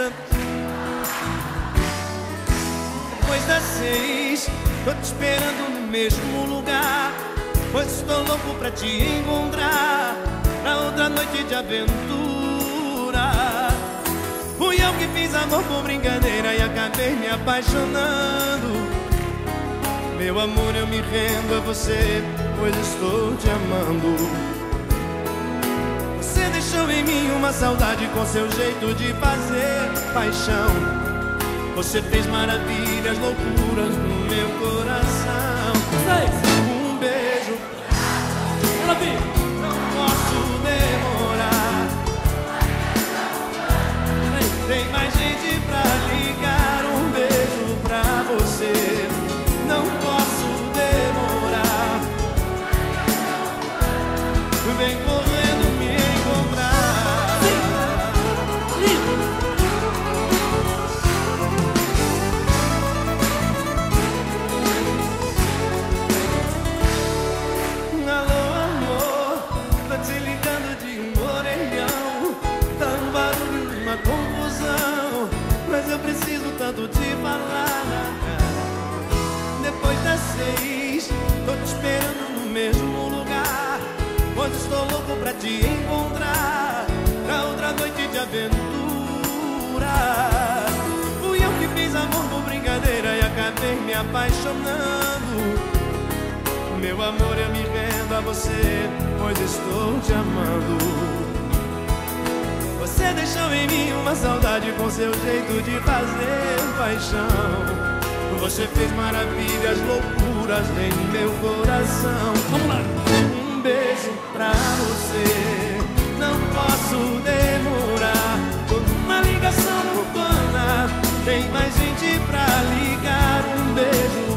vida. Depois das seis, tô te esperando no mesmo lugar. Pois estou louco pra te encontrar na outra noite de aventura. Fui eu que fiz amor por brincadeira e acabei me apaixonando. Meu amor, eu me rendo a você, pois estou te amando. Deixou em mim uma saudade com seu jeito de fazer paixão. Você fez maravilhas, loucuras no meu coração. Um beijo, não posso demorar. Tem mais gente pra ligar. Seis, tô te esperando no mesmo lugar. Pois estou louco pra te encontrar. Na outra noite de aventura. Fui eu que fiz amor por brincadeira e acabei me apaixonando. Meu amor, eu me rendo a você, pois estou te amando. Você deixou em mim uma saudade com seu jeito de fazer paixão. Você fez maravilhas, loucuras em meu coração. Vamos lá. Um beijo pra você. Não posso demorar. Uma ligação urbana. Tem mais gente pra ligar. Um beijo